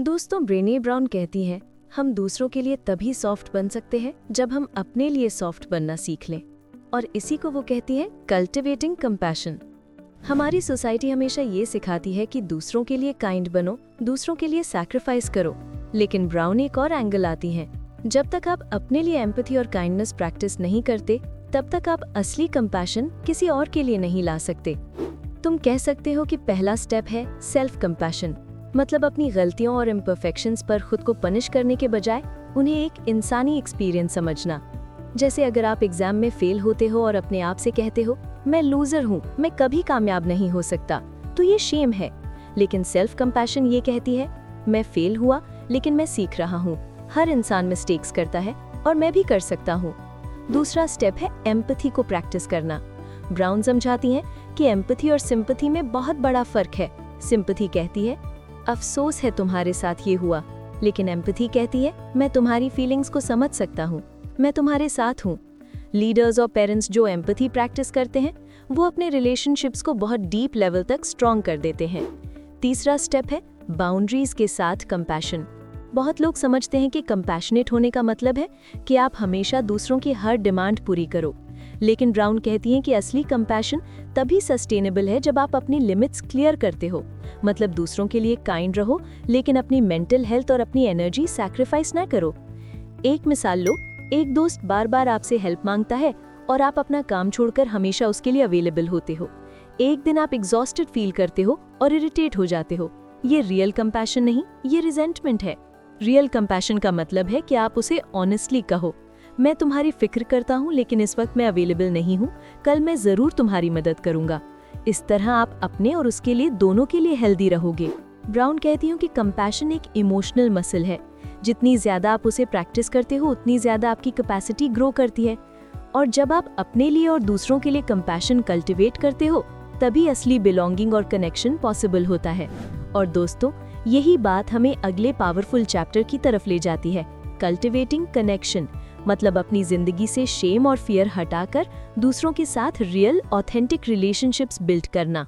दोस्तों, Brené brown कहती हैं, हम दूसरों के लिए तभी सॉफ्ट बन सकते हैं जब हम अपने लिए सॉफ्ट बनना सीख लें। और इसी को वो कहती है, कल्टिवेटिंग कंपैशन। हमारी सोसाइटी हमेशा ये सिखाती है कि दूसरों के लिए काइंड बनो, दूसरों के लिए सैक्रिफाइस करो। लेकिन ब्राउन एक और एंगल आती हैं। जब तक आप अपने लिए एम्पथी और काइंडनेस प्रैक्टिस नहीं करते, तब तक आप असली कंपैशन किसी और के लिए नहीं ला सकते। तुम कह सकते हो कि पहला स्टेप है सेल्फ कंपैशन मतलब अपनी गलतियों और इम्परफेक्शंस पर खुद को पनिश करने के बजाय उन्हें एक इंसानी एक्सपीरियंस समझना। जैसे अगर आप एग्ज़ाम में फेल होते हो और अपने आप से कहते हो, मैं लूजर हूँ, मैं कभी कामयाब नहीं हो सकता तो ये शेम है। लेकिन सेल्फ कंपैशन ये कहती है, मैं फेल हुआ, लेकिन मैं सीख रहा हूँ। हर इंसान मिस्टेक्स करता है और मैं भी कर सकता हूँ। दूसरा स्टेप है एम्पथी को प्रैक्टिस करना। ब्राउन समझाती हैं कि एम्पथी और सिंपथी में बहुत बड़ा फ़र्क है। सिंपथी कहती है अफसोस है तुम्हारे साथ ये हुआ। लेकिन एम्पथी कहती है, मैं तुम्हारी फीलिंग्स को समझ सकता हूँ। मैं तुम्हारे साथ हूँ। लीडर्स और पेरेंट्स जो एम्पथी प्रैक्टिस करते हैं, वो अपने रिलेशनशिप्स को बहुत डीप लेवल तक स्ट्रॉन्ग कर देते हैं। तीसरा स्टेप है बाउंड्रीज के साथ कंपैशन बहुत लोग समझते हैं कि कंपैशनेट होने का मतलब है कि आप हमेशा दूसरों की हर डिमांड पूरी करो। लेकिन ब्राउन कहती हैं कि असली कंपैशन तभी सस्टेनेबल है जब आप अपनी लिमिट्स क्लियर करते हो। मतलब दूसरों के लिए काइंड रहो, लेकिन अपनी मेंटल हेल्थ और अपनी एनर्जी सैक्रिफाइस ना करो। एक मिसाल लो, एक दोस्त बार बार आपसे हेल्प माँगता है और आप अपना काम छोड़कर हमेशा उसके लिए अवेलेबल होते हो। एक दिन आप एग्जॉस्टेड फील करते हो और इरिटेट हो जाते हो। ये रियल कंपैशन नहीं, ये रिजेंटमेंट है। रियल कंपैशन का मतलब है कि आप उसे ऑनेस्टली कहो। मैं तुम्हारी फ़िक्र करता हूँ, लेकिन इस वक्त मैं अवेलेबल नहीं हूँ। कल मैं ज़रूर तुम्हारी मदद करूँगा। इस तरह आप अपने और उसके लिए दोनों के लिए हेल्दी रहोगे। ब्राउन कहती हूँ कि कंपैशन एक इमोशनल मसल है। जितनी ज़्यादा आप उसे प्रैक्टिस करते हो, उतनी ज़्यादा आपकी कैपेसिटी ग्रो करती है। और जब आप अपने लिए और दूसरों के लिए कंपैशन कल्टिवेट करते हो, तभी असली बिलोंगिंग और कनेक्शन पॉसिबल होता है। और दोस्तों, यही बात हमें अगले पावरफुल चैप्टर की तरफ़ ले जाती है। कल्टिवेटिंग कनेक्शन मतलब अपनी ज़िंदगी से शेम और फियर हटाकर दूसरों के साथ रियल ऑथेंटिक रिलेशनशिप्स बिल्ड करना।